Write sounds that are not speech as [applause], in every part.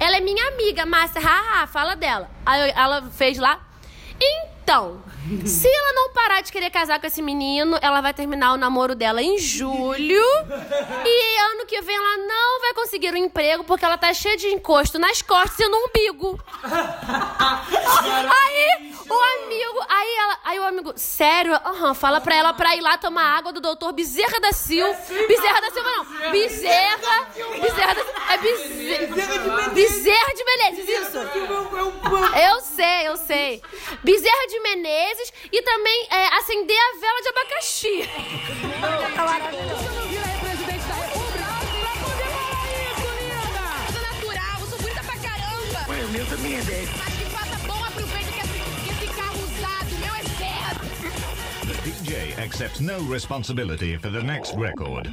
ela é minha amiga, Márcia, haha, fala dela. Aí ela fez lá. Então, [laughs] se ela não parar de querer casar com esse menino, ela vai terminar o namoro dela em julho. E ano que vem ela não vai conseguir um emprego porque ela tá cheia de encosto nas costas e no umbigo. [laughs] Aí o amigo, aí ela, aí o amigo, sério, aham, fala pra ela pra ir lá tomar água do doutor Bezerra da Silva. Bezerra da Silva não, Bezerra, Bezerra da Silva, é Bezerra, Bezerra de Menezes, isso. Eu sei, eu sei. Bezerra de Menezes e também é, acender a vela de abacaxi. Sou natural, eu sou bonita pra caramba. O meu também é accepts no responsibility for the next record.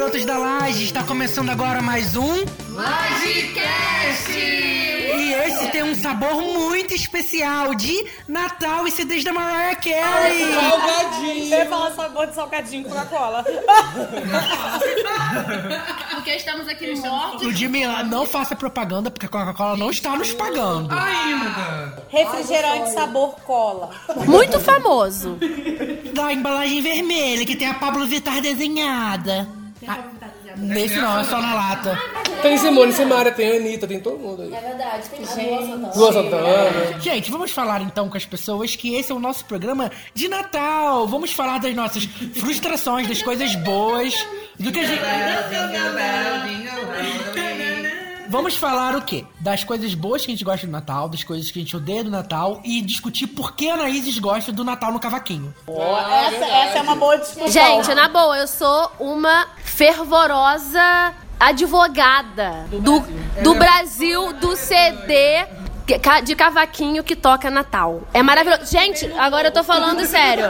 Garotas da Laje! Está começando agora mais um Lagecast! E esse tem um sabor muito especial de Natal e CDs da Mariah Carey! Salgadinho! Eu ia falar sabor de salgadinho com Coca-Cola. [laughs] Porque estamos aqui mortos. Ludmilla, não faça propaganda porque a Coca-Cola não está nos pagando. Ainda! Refrigerante sabor cola. Muito famoso. Da embalagem vermelha que tem a Pablo Vittar desenhada. Ah, nesse não, é só na lata. Tem Simone, Simaria, tem Anitta, tem todo mundo aí. É verdade, tem gente. Lua Santana. Gente, vamos falar então com as pessoas que esse é o nosso programa de Natal. Vamos falar das nossas frustrações, das coisas boas, do que a gente. Vamos falar o quê? Das coisas boas que a gente gosta do Natal, das coisas que a gente odeia do Natal e discutir por que a Anaíses gosta do Natal no cavaquinho. essa, essa é uma boa discussão. Gente, na boa, eu sou uma fervorosa advogada do, do Brasil, do CD que- ca- de cavaquinho que toca Natal. É maravilhoso. Gente, agora eu tô falando sério.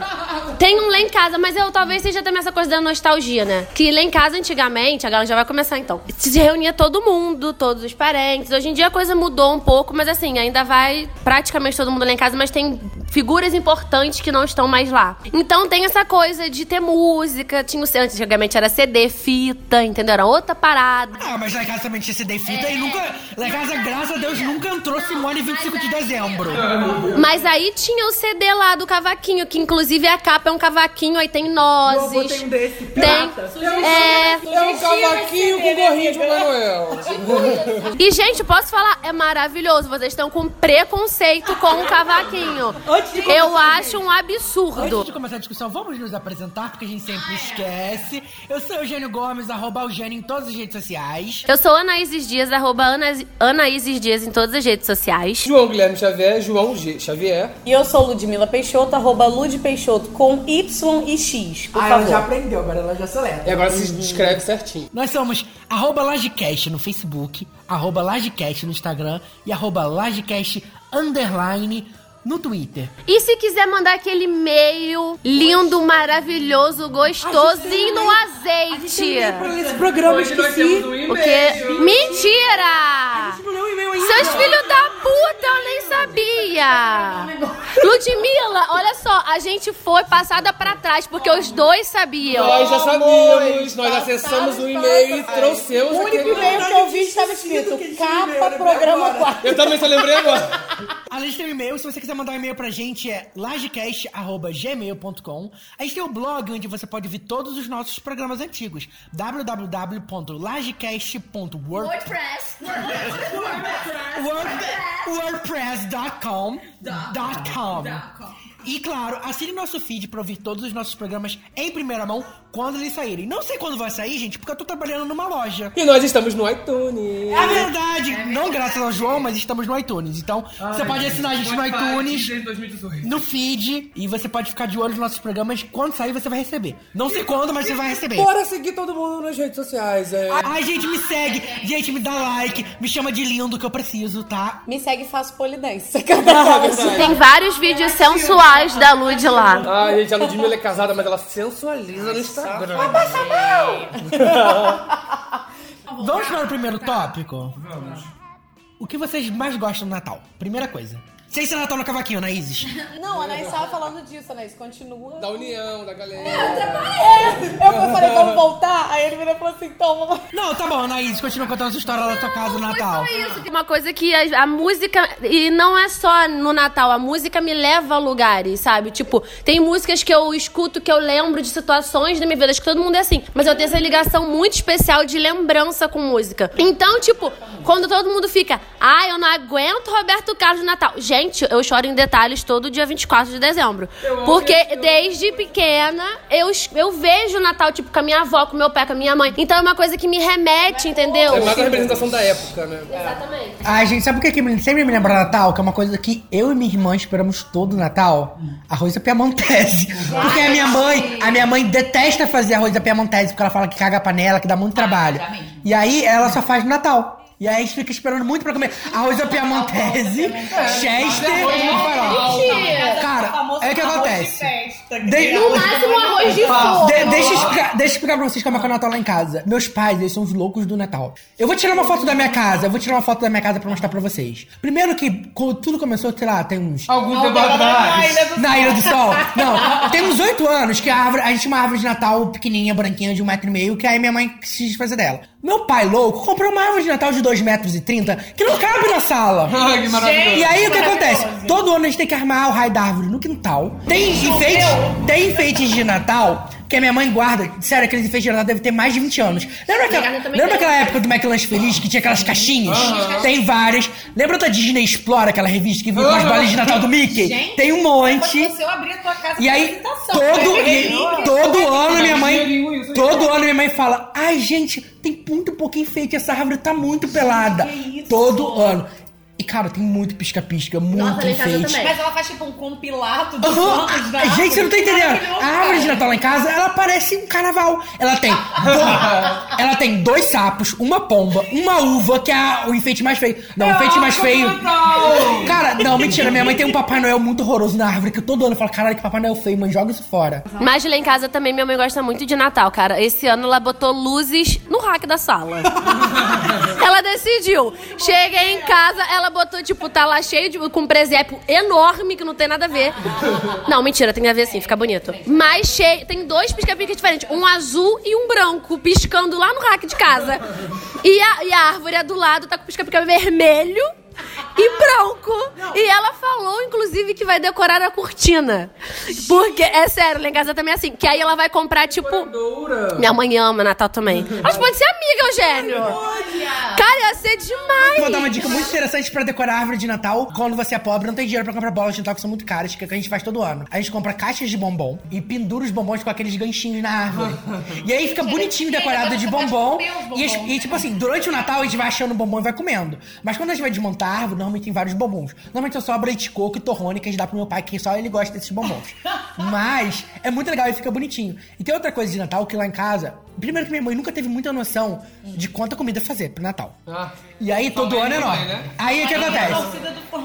Tem um lá em casa, mas eu talvez seja também essa coisa da nostalgia, né? Que lá em casa, antigamente, a galera já vai começar então. Se reunia todo mundo, todos os parentes. Hoje em dia a coisa mudou um pouco, mas assim, ainda vai praticamente todo mundo lá em casa, mas tem figuras importantes que não estão mais lá. Então tem essa coisa de ter música, tinha o antigamente era CD, fita, entendeu? Era outra parada. Ah, mas lá em casa também tinha CD fita e nunca. Lá em casa, graças a Deus, nunca entrou Simone 25 de dezembro. Mas aí tinha o CD lá do cavaquinho, que inclusive a capa é um cavaquinho, aí tem nozes. tem um desse, Tem. pirata. É. É um cavaquinho com gorrinho de Papai Noel. E, gente, posso falar? É maravilhoso. Vocês estão com preconceito com o cavaquinho. Eu acho um absurdo. Antes de começar a discussão, vamos nos apresentar, porque a gente sempre esquece. Eu sou Eugênio Gomes, arroba Eugênio em todas as redes sociais. Eu sou Anaíses Dias, arroba Ana, Anaíses Dias em todas as redes sociais. João Guilherme Xavier, João G. Xavier. E eu sou Ludmila Peixoto, arroba Lud Peixoto, com Y e X, por Ah, ela favor. já aprendeu, agora ela já seleta. E agora se descreve certinho. Nós somos arroba Lagecast no Facebook, arroba Lagecast no Instagram e arroba Lagecast underline no Twitter. E se quiser mandar aquele e-mail lindo, maravilhoso, gostosinho no azeite. Esse programa Hoje nós esqueci. temos um e-mail. O quê? Mentira! Não leu o e-mail ainda. Seus filhos da puta, eu nem sabia! Ludmilla, olha só, a gente foi passada pra trás, porque os dois sabiam. Nós já sabíamos, nós acessamos o e-mail e trouxemos O único aquele... e-mail que eu vi estava escrito capa programa 4. Eu também só lembrei agora. [laughs] Além de ter um e-mail, se você quiser mandar um e-mail pra gente é lagecast.gmail.com. A gente tem o blog onde você pode ver todos os nossos programas antigos. www.lagecast.wordpress Word- WordPress.com. Dot, dot com. Dot com. E claro, assine nosso feed pra ouvir todos os nossos programas em primeira mão quando eles saírem. Não sei quando vai sair, gente, porque eu tô trabalhando numa loja. E nós estamos no iTunes. É verdade, não graças ao João, mas estamos no iTunes. Então, você pode assinar a gente no iTunes, Desde 2018. no feed, e você pode ficar de olho nos nossos programas. Quando sair, você vai receber. Não sei quando, mas você vai receber. Bora seguir todo mundo nas redes sociais, é. Ai, gente, me segue. Gente, me dá like. Me chama de lindo que eu preciso, tá? Me segue e faço polidense. [laughs] Tem vários vídeos sensuais da Lud lá. Ah, gente, a Ludmilla é casada, mas ela sensualiza no Instagram. [laughs] Vamos para o primeiro tópico? Vamos. O que vocês mais gostam do Natal? Primeira coisa. Sem ser Natal no cavaquinho, na Isis. [laughs] Não, a Anaís tava falando disso, Anaís. Continua. Da união, da galera. Eu [laughs] falei, vamos voltar? Aí ele virou e falou assim, toma. Não, tá bom, Anaís, continua contando a sua história lá da tua casa no Natal. Isso, uma coisa que a, a música. E não é só no Natal, a música me leva a lugares, sabe? Tipo, tem músicas que eu escuto que eu lembro de situações da minha vida. Acho que todo mundo é assim. Mas eu tenho essa ligação muito especial de lembrança com música. Então, tipo, quando todo mundo fica, ai, eu não aguento Roberto Carlos no Natal. Gente, eu choro em detalhes todo dia 24 de dezembro. Porque desde pequena eu, eu vejo o Natal, tipo, com a minha avó, com meu pai, com a minha mãe. Então é uma coisa que me remete, entendeu? É mais a representação da época, né? Exatamente. Ai, gente, sabe por que, que me- sempre me lembra Natal? Que é uma coisa que eu e minha irmã esperamos todo Natal. Arroz à piamontese. Porque a minha mãe, a minha mãe detesta fazer arroz à piamontese, porque ela fala que caga a panela, que dá muito trabalho. E aí ela só faz no Natal. E aí a gente fica esperando muito pra comer arroz à piamontese, chester e farofa. Cara, é o que acontece. De- No máximo arroz de forno. de- deixa, eu explicar, deixa eu explicar pra vocês como é que é o Natal lá em casa. Meus pais, eles são os loucos do Natal. Eu vou tirar uma foto da minha casa, eu vou tirar uma foto da minha casa pra mostrar pra vocês. Primeiro que, quando tudo começou, sei lá, tem uns... Algum tempo atrás. Na Ilha do Sol? Não, tem uns oito anos que a, árvore, a gente tinha uma árvore de Natal pequenininha, branquinha, de um metro e meio, que aí minha mãe se desfazer dela. Meu pai, louco, comprou uma árvore de Natal de dois metros e trinta que não cabe na sala. [laughs] Ai, que maravilhoso. E aí o que acontece? Todo ano a gente tem que armar o raio da árvore no quintal. Tem enfeites, tem enfeites de Natal que a minha mãe guarda. Sério, aqueles enfeites de Natal devem ter mais de 20 anos. Lembra aquela, lembra tem. aquela época do McLanche Feliz que tinha aquelas caixinhas? Tem várias. Lembra da Disney Explora, aquela revista que vinha com as bolinhas de Natal do Mickey? Gente, tem um monte. Eu abrir a tua casa E aí, todo, e- todo ano minha mãe. Todo ano minha mãe fala: Ai, gente, tem muito pouco enfeite, essa árvore tá muito pelada. Todo ano. E, cara, tem muito pisca-pisca, muito Nossa, enfeite. Mas ela faz tipo um compilado dos Aham. anos da Gente, você não tá entendendo. A árvore de. Natal lá em casa, ela parece um carnaval. Ela tem, do- [laughs] ela tem dois sapos, uma pomba, uma uva, que é o enfeite mais feio. Não, o enfeite mais feio. Cara, não, mentira. Minha mãe tem um Papai Noel muito horroroso na árvore, que todo ano eu falo, caralho, que Papai Noel feio, mãe, joga isso fora. Mas lá em casa também minha mãe gosta muito de Natal, cara. Esse ano ela botou luzes no rack da sala. [laughs] ela decidiu. Cheguei em casa, ela botou, tipo, tá lá cheio de. com um presépio enorme que não tem nada a ver. Não, mentira, tem a ver sim, fica bonito. Mas cheio. Tem dois pisca-pisca diferentes: um azul e um branco, piscando lá no rack de casa. E a, e a árvore é do lado, tá com pisca-pisca vermelho. E branco. E ela falou, inclusive, que vai decorar a cortina. Porque, é sério, lá em casa também é assim. Que aí ela vai comprar, tipo. Minha mãe ama Natal também. [laughs] Elas podem ser amiga, Eugênio. Cara, ia ser demais. Vou dar uma dica muito interessante pra decorar a árvore de Natal. Quando você é pobre, não tem dinheiro pra comprar bolas de Natal que são muito caras, que é o que a gente faz todo ano. A gente compra caixas de bombom e pendura os bombons com aqueles ganchinhos na árvore. [laughs] E aí fica bonitinho decorado de bombom. E, as- e, tipo assim, durante o Natal a gente vai achando bombom e vai comendo. Mas quando a gente vai desmontar árvore, normalmente tem vários bombons. Normalmente eu sobra de coco e torrone que a gente dá pro meu pai, que só ele gosta desses bombons. [laughs] Mas é muito legal e fica bonitinho. E tem outra coisa de Natal que lá em casa. Primeiro que minha mãe nunca teve muita noção de quanta comida fazer pro Natal. Ah. E aí todo ano é enorme. né? Aí o que acontece?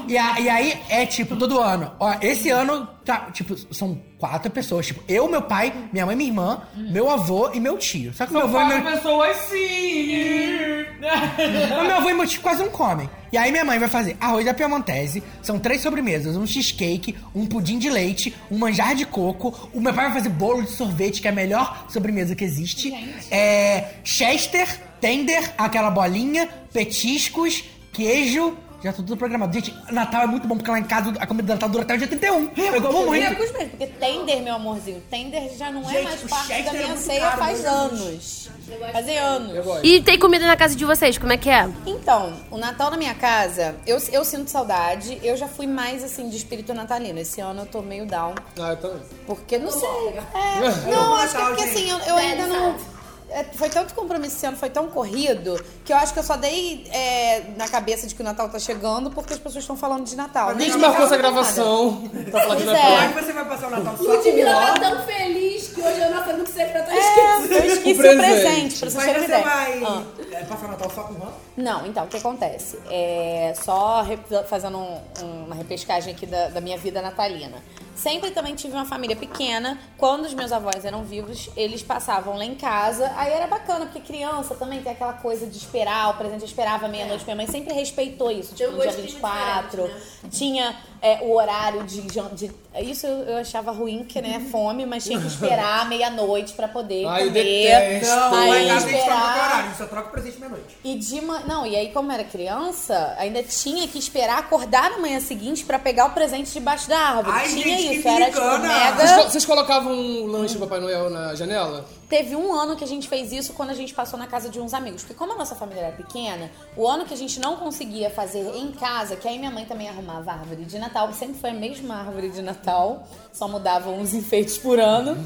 E, a- e aí é tipo, todo ano. Ó, esse ano, tá, tipo, são quatro pessoas. Tipo, eu, meu pai, minha mãe, minha irmã, meu avô e meu tio. Só que meu avô e Quatro meu. pessoas sim. [laughs] Meu avô e meu tio quase não comem. E aí minha mãe vai fazer arroz da piamontese, são três sobremesas, um cheesecake, um pudim de leite, um manjar de coco. O meu pai vai fazer bolo de sorvete, que é a melhor sobremesa que existe. É chester, tender, aquela bolinha, petiscos, queijo Já tá tudo programado. Gente, Natal é muito bom, porque lá em casa a comida do Natal dura até o dia 31. Eu como muito. Ricos mesmo, porque Tender, meu amorzinho, Tender já não é Gente, mais o parte da é minha muito ceia caro, faz meu Deus. anos. Fazem anos. E tem comida na casa de vocês, como é que é? Então, o Natal na minha casa, eu, eu sinto saudade. Eu já fui mais, assim, de espírito natalino. Esse ano eu tô meio down. Ah, eu também. Porque, não sei. É, [laughs] não, acho que é porque, assim, eu, eu ainda não... é, foi tanto compromisso esse ano, foi tão corrido, que eu acho que eu só dei é, na cabeça de que o Natal tá chegando porque as pessoas estão falando de Natal. A Nem gente de marcou essa gravação [laughs] pra falar de Natal. é. você vai passar o Natal Ludmilla tá tão feliz que hoje eu não sabia o que você pra É, eu esqueci o presente. presente, pra vocês terem Mas uma você ideia. vai Ah. é, passar o Natal só com o? Não, então, o que acontece? É, só re- fazendo um- uma repescagem aqui da, da minha vida natalina. Sempre também tive uma família pequena. Quando os meus avós eram vivos, eles passavam lá em casa. Aí era bacana, porque criança também tem aquela coisa de esperar o presente. Eu esperava meia-noite. Minha mãe sempre respeitou isso. Tipo, no dia gostinho 24. diferente, Tinha é, o horário de, de... Isso eu eu achava ruim, que né, fome, mas tinha que esperar [laughs] meia-noite pra poder Ai, eu comer. detesto. Não, aí em casa a gente troca o esperar... horário, a gente só troca o presente meia-noite. E de ma... Não, e aí, como era criança, ainda tinha que esperar acordar na manhã seguinte pra pegar o presente debaixo da árvore. Ai, tinha gente, que isso, era tipo! Vocês, mega. co- vocês colocavam um lanche do Papai Noel na janela? Teve um ano que a gente fez isso quando a gente passou na casa de uns amigos. Porque como a nossa família era pequena, o ano que a gente não conseguia fazer em casa, que aí minha mãe também arrumava a árvore de Natal, sempre foi a mesma árvore de Natal, só mudavam os enfeites por ano.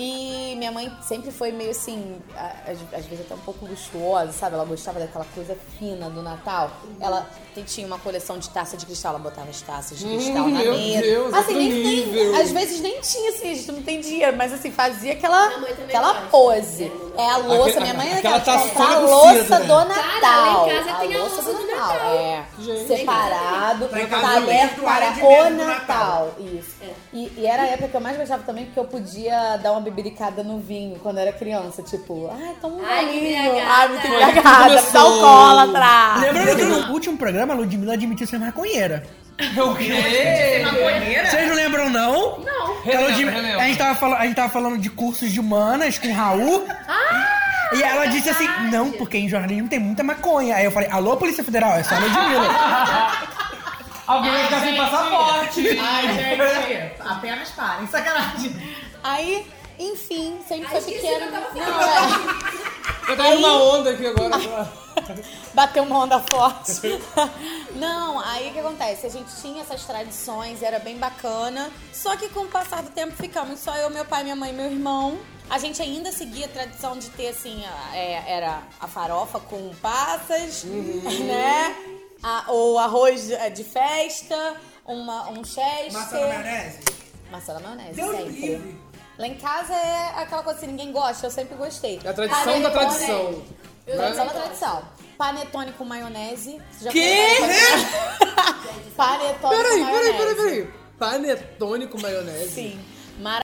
E minha mãe sempre foi meio assim, às, vezes até um pouco luxuosa, sabe? Ela gostava daquela coisa fina do Natal. Ela tinha uma coleção de taça de cristal, ela botava as taças de cristal na meu mesa. Deus, assim, nem, nem- às vezes nem tinha, assim, a gente não entendia, mas assim, fazia aquela, aquela pose. É a louça, minha mãe é aquela daquela que taçona a louça seda. do Natal. Cara, lá em casa tem a louça louça do do Natal. Natal. É. Gente. Separado, talher tem para o do Natal. Isso. E, e era a época que eu mais gostava também, porque eu podia dar uma bebiricada no vinho quando era criança. Tipo, ai, toma um Ai, embriagada. Ai, muito embriagada, me dá alcoólatra. Lembrando que no último programa a Ludmilla admitiu ser maconheira. [laughs] O quê? Maconheira? Vocês não lembram, não? Não. Relembro. A, gente tava falando, a gente tava falando de cursos de humanas com o Raul. E ela disse assim, não, porque em jornalismo tem muita maconha. Aí eu falei, alô, Polícia Federal, é só a Ludmilla. [laughs] Alguém vai ficar sem passaporte. Ai, gente. Apenas parem. Sacanagem. Aí, enfim, sempre Ai, foi tava Não, é. Eu tava numa onda aqui agora. [laughs] Bateu uma onda forte. [laughs] Não, aí o que acontece? A gente tinha essas tradições, era bem bacana. Só que com o passar do tempo ficamos só eu, meu pai, minha mãe e meu irmão. A gente ainda seguia a tradição de ter, assim, a- é, era a farofa com passas, né? A- o arroz de, de festa, uma, um chester. Massa na maionese? Na maionese, Deus sempre. livre. Lá em casa é aquela coisa que ninguém gosta, eu sempre gostei. É a tradição da Panetone- tradição. Tradição da tradição. Panetone com maionese. Você já comeu [laughs] panetone? Peraí, com peraí, maionese. peraí, peraí. Panetone com maionese? Sim.